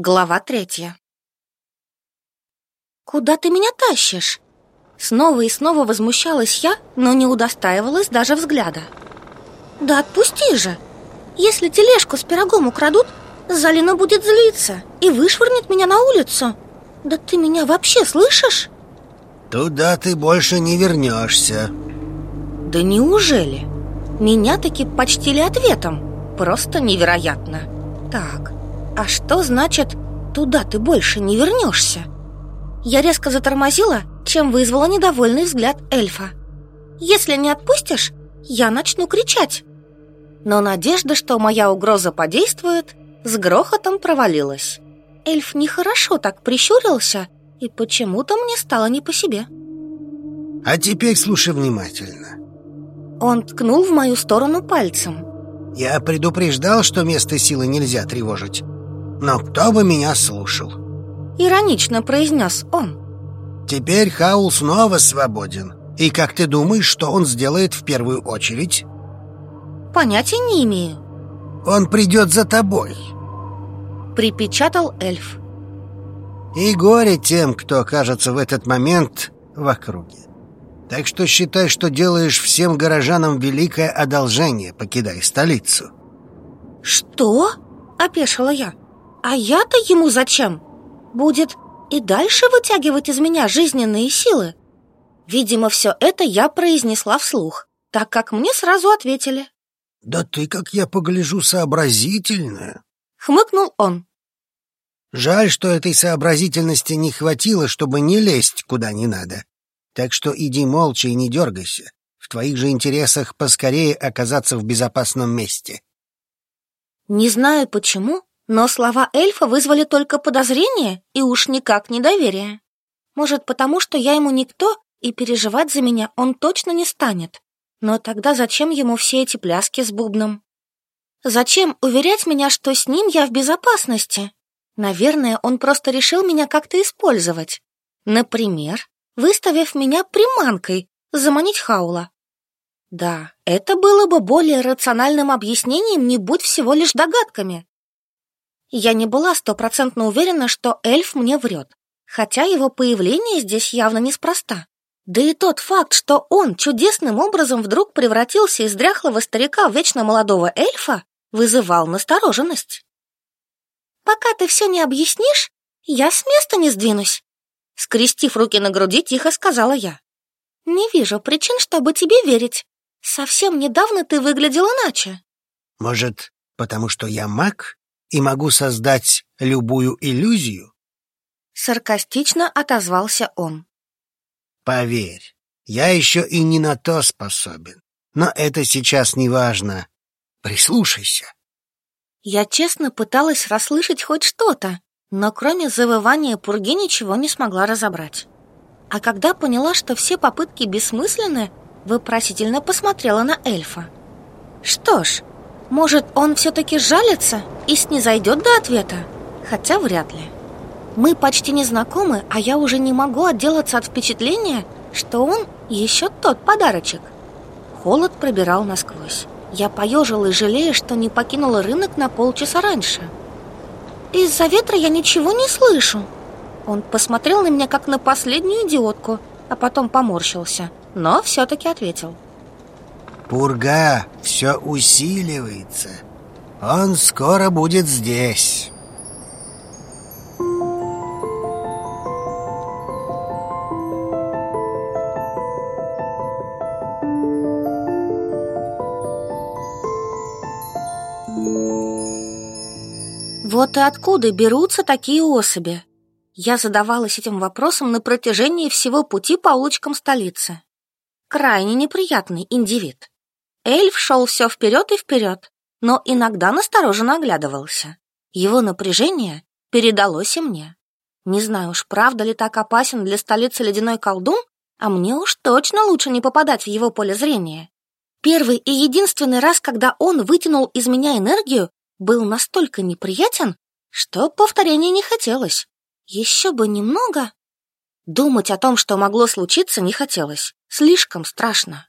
Глава третья. «Куда ты меня тащишь?» Снова и снова возмущалась я, но не удостаивалась даже взгляда. «Да отпусти же! Если тележку с пирогом украдут, Залина будет злиться и вышвырнет меня на улицу. Да ты меня вообще слышишь?» Туда ты больше не вернешься Да неужели? Меня таки почтили ответом Просто невероятно Так, а что значит «туда ты больше не вернешься»? Я резко затормозила, чем вызвала недовольный взгляд эльфа Если не отпустишь, я начну кричать Но надежда, что моя угроза подействует, с грохотом провалилась Эльф нехорошо так прищурился и почему-то мне стало не по себе. А теперь слушай внимательно. Он ткнул в мою сторону пальцем. Я предупреждал, что место силы нельзя тревожить. Но кто бы меня слушал? Иронично произнес он. Теперь Хаул снова свободен. И как ты думаешь, что он сделает в первую очередь? Понятия не имею. Он придет за тобой. Припечатал эльф. И горе тем, кто окажется в этот момент в округе. Так что считай, что делаешь всем горожанам великое одолжение, покидая столицу. Что? Опешила я. А я-то ему зачем? Будет и дальше вытягивать из меня жизненные силы? Видимо, все это я произнесла вслух, так как мне сразу ответили. Да ты, как я погляжу, сообразительная. Хмыкнул он. Жаль, что этой сообразительности не хватило, чтобы не лезть куда не надо. Так что иди молча и не дергайся. В твоих же интересах поскорее оказаться в безопасном месте. Не знаю почему, но слова эльфа вызвали только подозрение и уж никак не доверие. Может, потому что я ему никто, и переживать за меня он точно не станет. Но тогда зачем ему все эти пляски с бубном? Зачем уверять меня, что с ним я в безопасности? Наверное, он просто решил меня как-то использовать. Например, выставив меня приманкой, заманить Хаула. Да, это было бы более рациональным объяснением, не будь всего лишь догадками. Я не была стопроцентно уверена, что эльф мне врет, хотя его появление здесь явно неспроста. Да и тот факт, что он чудесным образом вдруг превратился из дряхлого старика в вечно молодого эльфа, вызывал настороженность. Пока ты все не объяснишь, я с места не сдвинусь. Скрестив руки на груди, тихо сказала я. Не вижу причин, чтобы тебе верить. Совсем недавно ты выглядел иначе. Может, потому что я маг и могу создать любую иллюзию? Саркастично отозвался он. Поверь, я еще и не на то способен. Но это сейчас не важно. Прислушайся. Я честно пыталась расслышать хоть что-то, но кроме завывания пурги ничего не смогла разобрать. А когда поняла, что все попытки бессмысленны, вопросительно посмотрела на эльфа. Что ж, может, он все-таки жалится и снизойдет до ответа? Хотя вряд ли. Мы почти не знакомы, а я уже не могу отделаться от впечатления, что он еще тот подарочек. Холод пробирал насквозь. Я поежилась, жалея, что не покинула рынок на полчаса раньше. Из-за ветра я ничего не слышу. Он посмотрел на меня, как на последнюю идиотку, а потом поморщился, но все-таки ответил. Пурга все усиливается. Он скоро будет здесь. Вот и откуда берутся такие особи? Я задавалась этим вопросом на протяжении всего пути по улочкам столицы. Крайне неприятный индивид. Эльф шел все вперед и вперед, но иногда настороженно оглядывался. Его напряжение передалось и мне. Не знаю уж, правда ли так опасен для столицы ледяной колдун, а мне уж точно лучше не попадать в его поле зрения. Первый и единственный раз, когда он вытянул из меня энергию, был настолько неприятен, что повторения не хотелось. Еще бы немного. Думать о том, что могло случиться, не хотелось. Слишком страшно.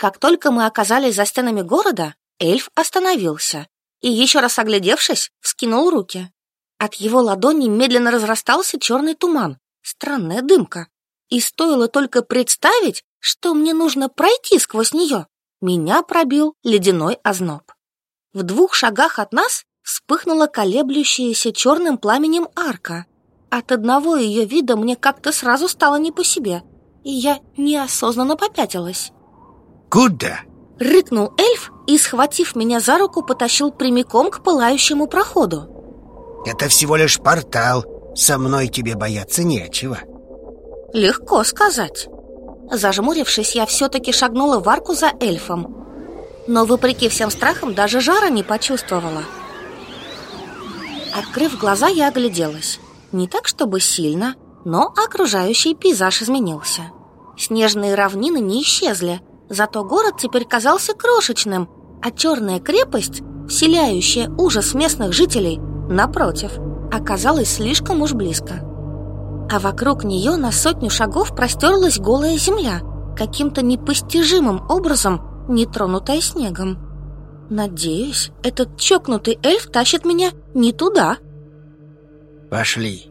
Как только мы оказались за стенами города, эльф остановился и, еще раз оглядевшись, вскинул руки. От его ладони медленно разрастался черный туман, странная дымка. И стоило только представить, что мне нужно пройти сквозь нее, меня пробил ледяной озноб. В двух шагах от нас вспыхнула колеблющаяся черным пламенем арка. От одного ее вида мне как-то сразу стало не по себе, и я неосознанно попятилась. «Куда?» — рыкнул эльф и, схватив меня за руку, потащил прямиком к пылающему проходу. «Это всего лишь портал. Со мной тебе бояться нечего». Легко сказать. Зажмурившись, я все-таки шагнула в арку за эльфом. Но, вопреки всем страхам, даже жара не почувствовала. Открыв глаза, я огляделась. Не так, чтобы сильно, но окружающий пейзаж изменился. Снежные равнины не исчезли, зато город теперь казался крошечным, а черная крепость, вселяющая ужас местных жителей, напротив, оказалась слишком уж близко. А вокруг нее на сотню шагов простерлась голая земля, каким-то непостижимым образом не тронутая снегом. Надеюсь, этот чокнутый эльф тащит меня не туда. Пошли.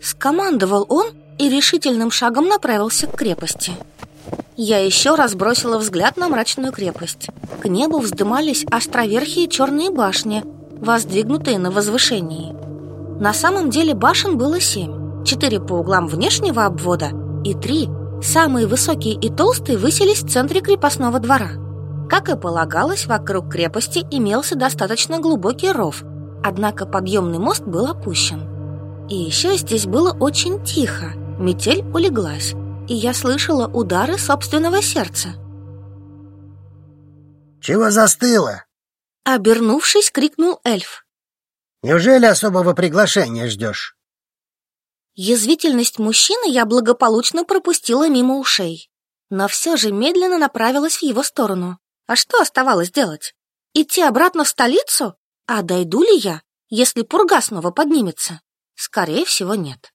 Скомандовал он и решительным шагом направился к крепости. Я еще раз бросила взгляд на мрачную крепость. К небу вздымались островерхие черные башни, воздвигнутые на возвышении. На самом деле башен было семь. Четыре по углам внешнего обвода и три, самые высокие и толстые, высились в центре крепостного двора. Как и полагалось, вокруг крепости имелся достаточно глубокий ров, однако подъемный мост был опущен. И еще здесь было очень тихо, метель улеглась, и я слышала удары собственного сердца. «Чего застыло?» Обернувшись, крикнул эльф. «Неужели особого приглашения ждешь?» Язвительность мужчины я благополучно пропустила мимо ушей, но все же медленно направилась в его сторону. А что оставалось делать? Идти обратно в столицу? А дойду ли я, если пурга снова поднимется? Скорее всего, нет.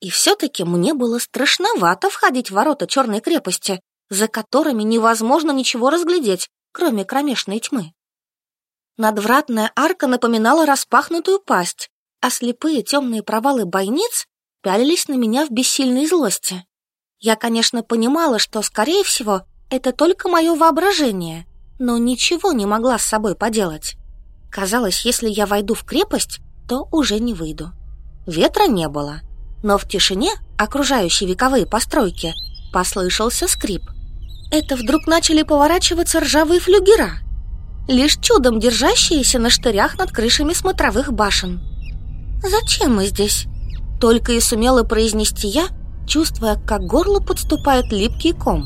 И все-таки мне было страшновато входить в ворота черной крепости, за которыми невозможно ничего разглядеть, кроме кромешной тьмы. Надвратная арка напоминала распахнутую пасть, а слепые темные провалы бойниц пялились на меня в бессильной злости. Я, конечно, понимала, что, скорее всего, это только мое воображение, но ничего не могла с собой поделать. Казалось, если я войду в крепость, то уже не выйду. Ветра не было, но в тишине, окружающей вековые постройки, послышался скрип. Это вдруг начали поворачиваться ржавые флюгера, лишь чудом держащиеся на штырях над крышами смотровых башен. «Зачем мы здесь?» Только и сумела произнести я, чувствуя, как горло подступает липкий ком.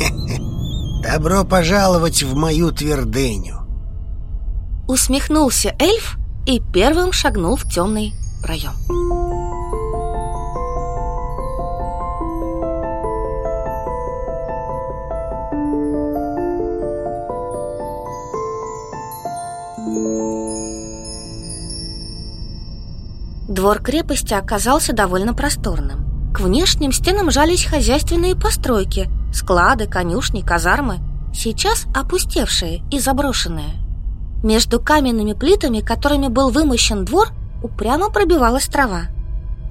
Добро пожаловать в мою твердыню Усмехнулся эльф и первым шагнул в темный проем Двор крепости оказался довольно просторным. К внешним стенам жались хозяйственные постройки – Склады, конюшни, казармы сейчас опустевшие и заброшенные. Между каменными плитами, которыми был вымощен двор, упрямо пробивалась трава.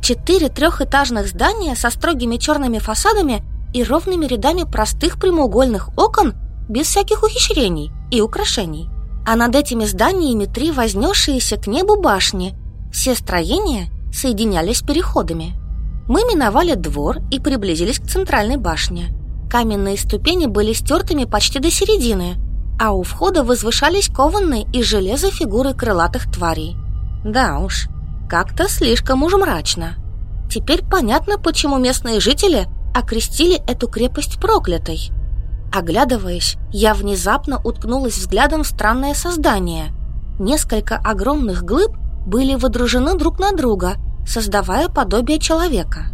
Четыре трехэтажных здания со строгими черными фасадами и ровными рядами простых прямоугольных окон без всяких ухищрений и украшений. А над этими зданиями три вознесшиеся к небу башни. Все строения соединялись переходами. Мы миновали двор и приблизились к центральной башне – Каменные ступени были стертыми почти до середины, а у входа возвышались кованные из железа фигуры крылатых тварей. Да уж, как-то слишком уж мрачно. Теперь понятно, почему местные жители окрестили эту крепость проклятой. Оглядываясь, я внезапно уткнулась взглядом в странное создание. Несколько огромных глыб были водружены друг на друга, создавая подобие человека.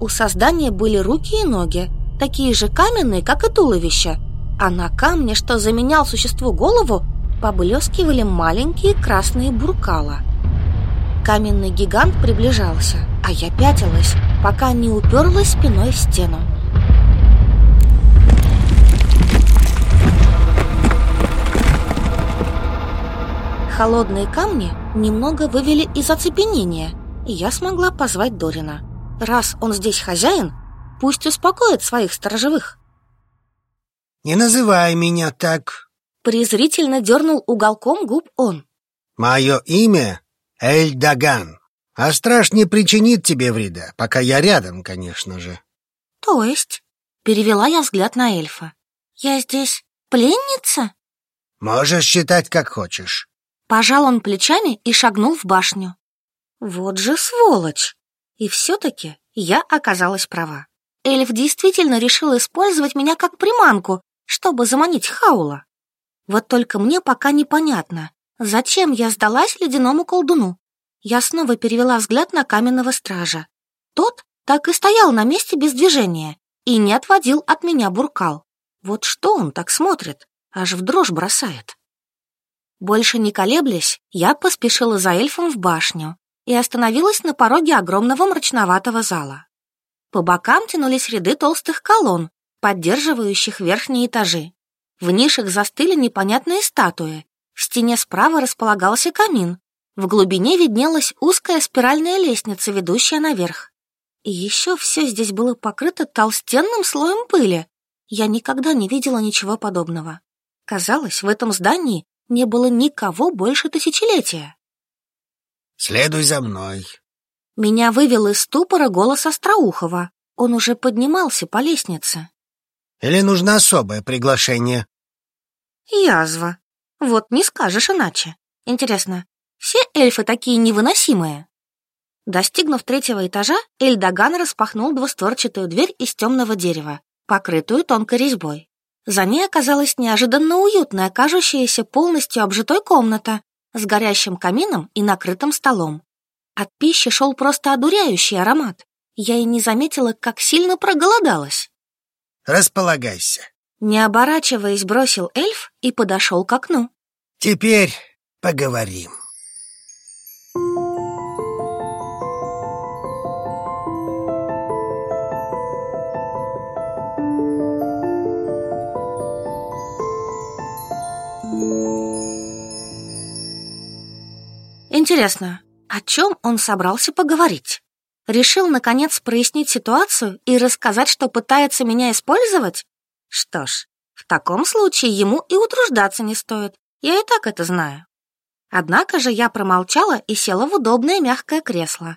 У создания были руки и ноги, такие же каменные, как и туловище, а на камне, что заменял существу голову, поблескивали маленькие красные буркала. Каменный гигант приближался, а я пятилась, пока не уперлась спиной в стену. Холодные камни немного вывели из оцепенения, и я смогла позвать Дорина. Раз он здесь хозяин, пусть успокоит своих сторожевых. «Не называй меня так!» Презрительно дернул уголком губ он. «Мое имя Эльдаган, а страж не причинит тебе вреда, пока я рядом, конечно же». «То есть?» Перевела я взгляд на эльфа. «Я здесь пленница?» «Можешь считать, как хочешь». Пожал он плечами и шагнул в башню. Вот же сволочь! И все-таки я оказалась права. Эльф действительно решил использовать меня как приманку, чтобы заманить Хаула. Вот только мне пока непонятно, зачем я сдалась ледяному колдуну. Я снова перевела взгляд на каменного стража. Тот так и стоял на месте без движения и не отводил от меня буркал. Вот что он так смотрит, аж в дрожь бросает. Больше не колеблясь, я поспешила за эльфом в башню и остановилась на пороге огромного мрачноватого зала. По бокам тянулись ряды толстых колонн, поддерживающих верхние этажи. В нишах застыли непонятные статуи. В стене справа располагался камин. В глубине виднелась узкая спиральная лестница, ведущая наверх. И еще все здесь было покрыто толстенным слоем пыли. Я никогда не видела ничего подобного. Казалось, в этом здании не было никого больше тысячелетия. «Следуй за мной». Меня вывел из ступора голос Остроухова. Он уже поднимался по лестнице. «Или нужно особое приглашение?» «Язва. Вот не скажешь иначе. Интересно, все эльфы такие невыносимые?» Достигнув третьего этажа, Эльдаган распахнул двустворчатую дверь из темного дерева, покрытую тонкой резьбой. За ней оказалась неожиданно уютная, кажущаяся полностью обжитой комната с горящим камином и накрытым столом. От пищи шел просто одуряющий аромат. Я и не заметила, как сильно проголодалась. «Располагайся», — не оборачиваясь, бросил эльф и подошел к окну. «Теперь поговорим». Интересно, о чем он собрался поговорить? Решил, наконец, прояснить ситуацию и рассказать, что пытается меня использовать? Что ж, в таком случае ему и утруждаться не стоит. Я и так это знаю. Однако же я промолчала и села в удобное мягкое кресло.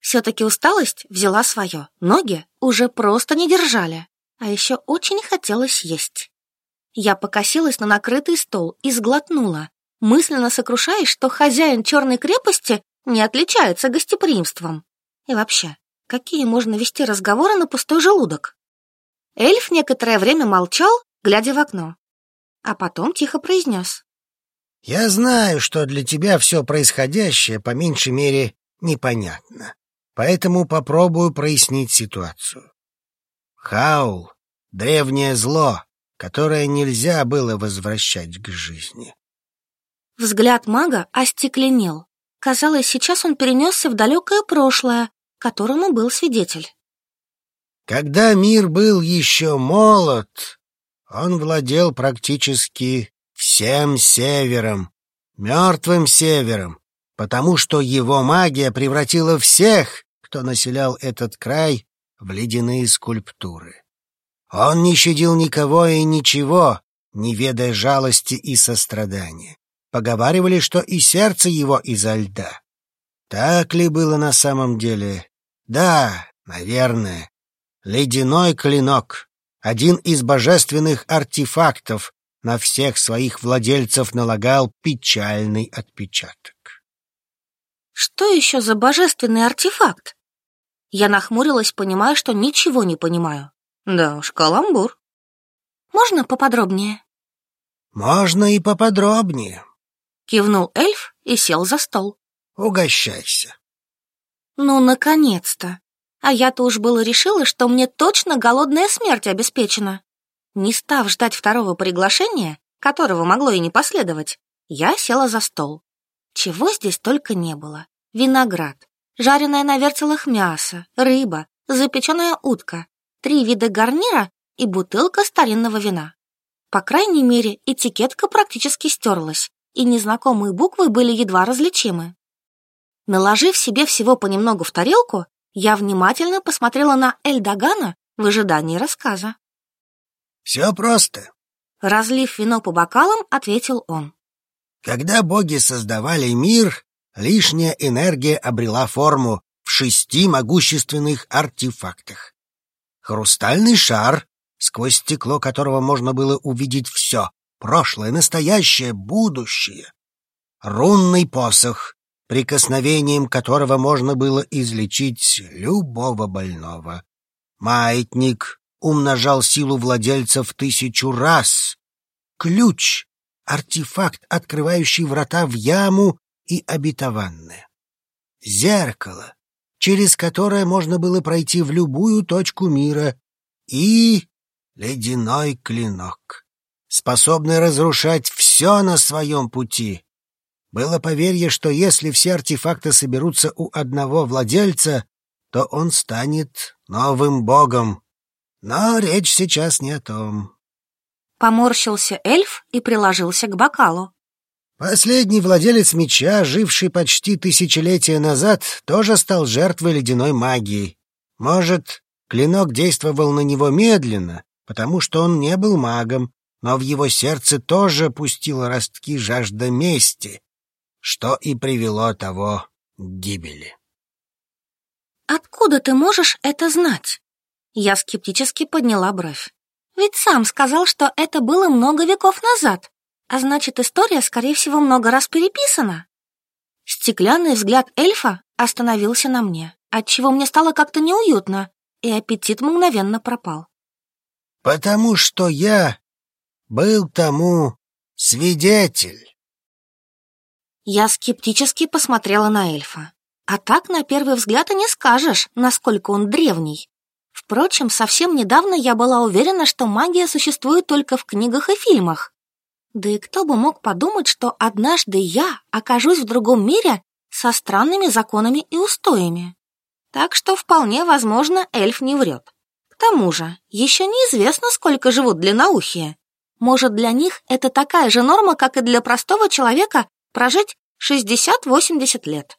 Все-таки усталость взяла свое, ноги уже просто не держали, а еще очень хотелось есть. Я покосилась на накрытый стол и сглотнула, мысленно сокрушаясь, что хозяин черной крепости не отличается гостеприимством. И вообще, какие можно вести разговоры на пустой желудок? Эльф некоторое время молчал, глядя в окно, а потом тихо произнес. «Я знаю, что для тебя все происходящее, по меньшей мере, непонятно, поэтому попробую прояснить ситуацию. Хаул — древнее зло, которое нельзя было возвращать к жизни. Взгляд мага остекленел. Казалось, сейчас он перенесся в далекое прошлое, которому был свидетель. Когда мир был еще молод, он владел практически всем севером, мертвым севером, потому что его магия превратила всех, кто населял этот край, в ледяные скульптуры. Он не щадил никого и ничего, не ведая жалости и сострадания. Поговаривали, что и сердце его изо льда. Так ли было на самом деле? Да, наверное. Ледяной клинок — один из божественных артефактов, на всех своих владельцев налагал печальный отпечаток. Что еще за божественный артефакт? Я нахмурилась, понимая, что ничего не понимаю. Да уж, каламбур. Можно поподробнее? Можно и поподробнее. Кивнул эльф и сел за стол. Угощайся. Ну, наконец-то. А я-то уж было решила, что мне точно голодная смерть обеспечена. Не став ждать второго приглашения, которого могло и не последовать, я села за стол. Чего здесь только не было. Виноград, жареное на вертелах мясо, рыба, запеченная утка, три вида гарнира и бутылка старинного вина. По крайней мере, этикетка практически стерлась, и незнакомые буквы были едва различимы. Наложив себе всего понемногу в тарелку, я внимательно посмотрела на Эльдогана в ожидании рассказа. «Все просто», — разлив вино по бокалам, ответил он. «Когда боги создавали мир, лишняя энергия обрела форму в шести могущественных артефактах. Хрустальный шар, сквозь стекло которого можно было увидеть все — прошлое, настоящее, будущее. Рунный посох, прикосновением которого можно было излечить любого больного. Маятник умножал силу владельца в тысячу раз. Ключ — артефакт, открывающий врата в яму и обетованное. Зеркало, через которое можно было пройти в любую точку мира, и ледяной клинок, способный разрушать все на своем пути. Было поверье, что если все артефакты соберутся у одного владельца, то он станет новым богом. Но речь сейчас не о том. Поморщился эльф и приложился к бокалу. Последний владелец меча, живший почти тысячелетия назад, тоже стал жертвой ледяной магии. Может, клинок действовал на него медленно, потому что он не был магом, но в его сердце тоже пустила ростки жажда мести, что и привело того к гибели. «Откуда ты можешь это знать?» Я скептически подняла бровь. «Ведь сам сказал, что это было много веков назад. А значит, история, скорее всего, много раз переписана. Стеклянный взгляд эльфа остановился на мне, отчего мне стало как-то неуютно, и аппетит мгновенно пропал. «Потому что я был тому свидетель». Я скептически посмотрела на эльфа. А так, на первый взгляд, и не скажешь, насколько он древний. Впрочем, совсем недавно я была уверена, что магия существует только в книгах и фильмах. Да и кто бы мог подумать, что однажды я окажусь в другом мире со странными законами и устоями. Так что вполне возможно, эльф не врет. К тому же, еще неизвестно, сколько живут длинноухие. Может, для них это такая же норма, как и для простого человека прожить 60-80 лет.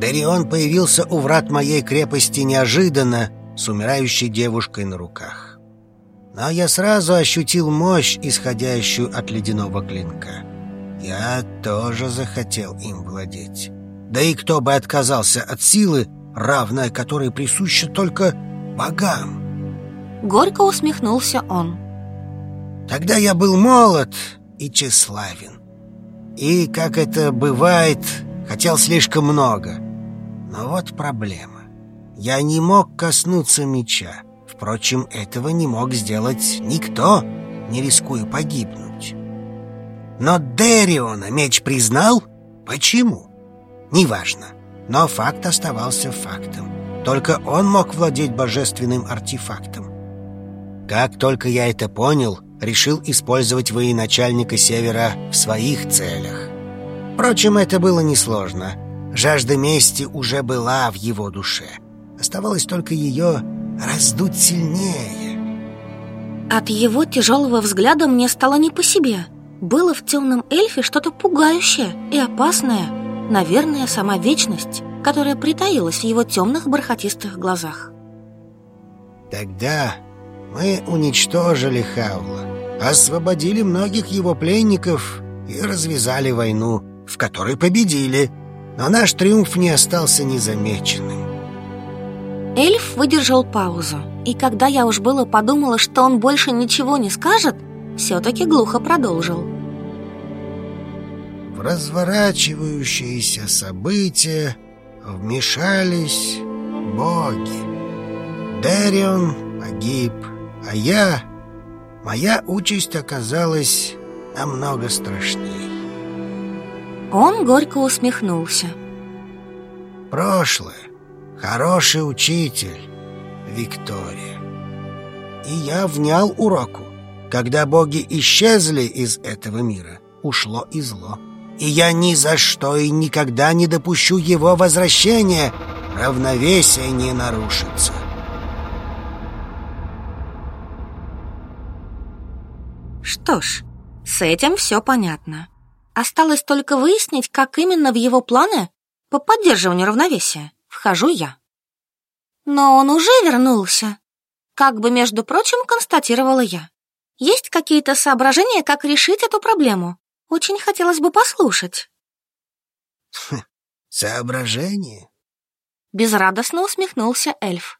Дарион появился у врат моей крепости неожиданно, с умирающей девушкой на руках но я сразу ощутил мощь, исходящую от ледяного клинка. Я тоже захотел им владеть. Да и кто бы отказался от силы, равная которой присуща только богам? Горько усмехнулся он. Тогда я был молод и тщеславен. И, как это бывает, хотел слишком много. Но вот проблема. Я не мог коснуться меча. Впрочем, этого не мог сделать никто, не рискуя погибнуть. Но Дериона меч признал? Почему? Неважно. Но факт оставался фактом. Только он мог владеть божественным артефактом. Как только я это понял, решил использовать военачальника Севера в своих целях. Впрочем, это было несложно. Жажда мести уже была в его душе. Оставалось только ее раздуть сильнее. От его тяжелого взгляда мне стало не по себе. Было в темном эльфе что-то пугающее и опасное. Наверное, сама вечность, которая притаилась в его темных бархатистых глазах. Тогда мы уничтожили Хаула, освободили многих его пленников и развязали войну, в которой победили. Но наш триумф не остался незамеченным. Эльф выдержал паузу, и когда я уж было подумала, что он больше ничего не скажет, все-таки глухо продолжил. В разворачивающиеся события вмешались боги. Дерион погиб, а я... Моя участь оказалась намного страшнее. Он горько усмехнулся. Прошлое Хороший учитель, Виктория. И я внял уроку. Когда боги исчезли из этого мира, ушло и зло. И я ни за что и никогда не допущу его возвращения. Равновесие не нарушится. Что ж, с этим все понятно. Осталось только выяснить, как именно в его планы по поддерживанию равновесия вхожу я. Но он уже вернулся. Как бы, между прочим, констатировала я. Есть какие-то соображения, как решить эту проблему? Очень хотелось бы послушать. Соображения? Безрадостно усмехнулся эльф.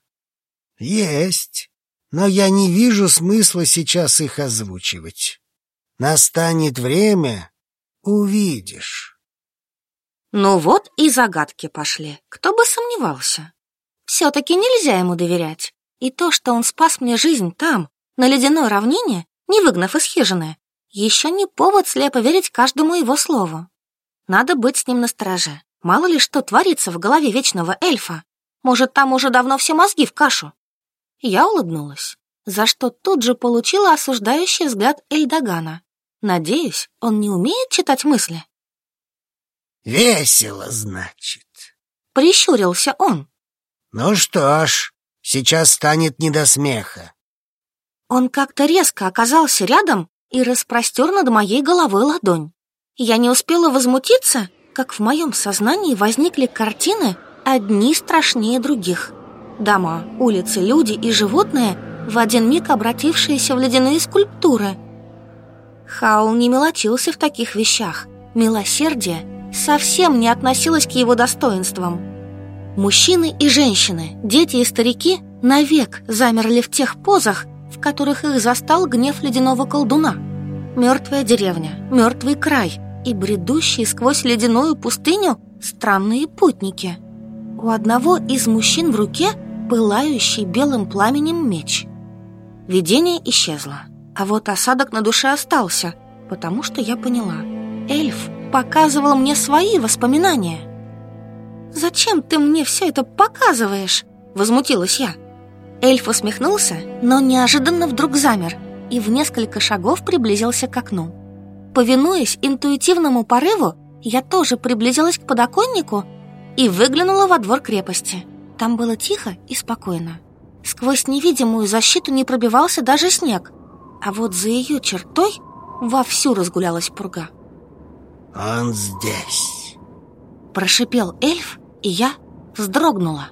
Есть, но я не вижу смысла сейчас их озвучивать. Настанет время, увидишь. Ну вот и загадки пошли. Кто бы сомневался. Все-таки нельзя ему доверять. И то, что он спас мне жизнь там, на ледяной равнине, не выгнав из хижины, еще не повод слепо верить каждому его слову. Надо быть с ним настороже. Мало ли что творится в голове вечного эльфа. Может, там уже давно все мозги в кашу. Я улыбнулась, за что тут же получила осуждающий взгляд Эльдогана. Надеюсь, он не умеет читать мысли. «Весело, значит», — прищурился он. «Ну что ж, сейчас станет не до смеха». Он как-то резко оказался рядом и распростер над моей головой ладонь. Я не успела возмутиться, как в моем сознании возникли картины одни страшнее других. Дома, улицы, люди и животные, в один миг обратившиеся в ледяные скульптуры. Хаул не мелочился в таких вещах. Милосердие совсем не относилось к его достоинствам. Мужчины и женщины, дети и старики навек замерли в тех позах, в которых их застал гнев ледяного колдуна. Мертвая деревня, мертвый край и бредущие сквозь ледяную пустыню странные путники. У одного из мужчин в руке пылающий белым пламенем меч. Видение исчезло, а вот осадок на душе остался, потому что я поняла. Эльф показывал мне свои воспоминания. «Зачем ты мне все это показываешь?» — возмутилась я. Эльф усмехнулся, но неожиданно вдруг замер и в несколько шагов приблизился к окну. Повинуясь интуитивному порыву, я тоже приблизилась к подоконнику и выглянула во двор крепости. Там было тихо и спокойно. Сквозь невидимую защиту не пробивался даже снег, а вот за ее чертой вовсю разгулялась пурга. «Он здесь!» Прошипел эльф, и я вздрогнула.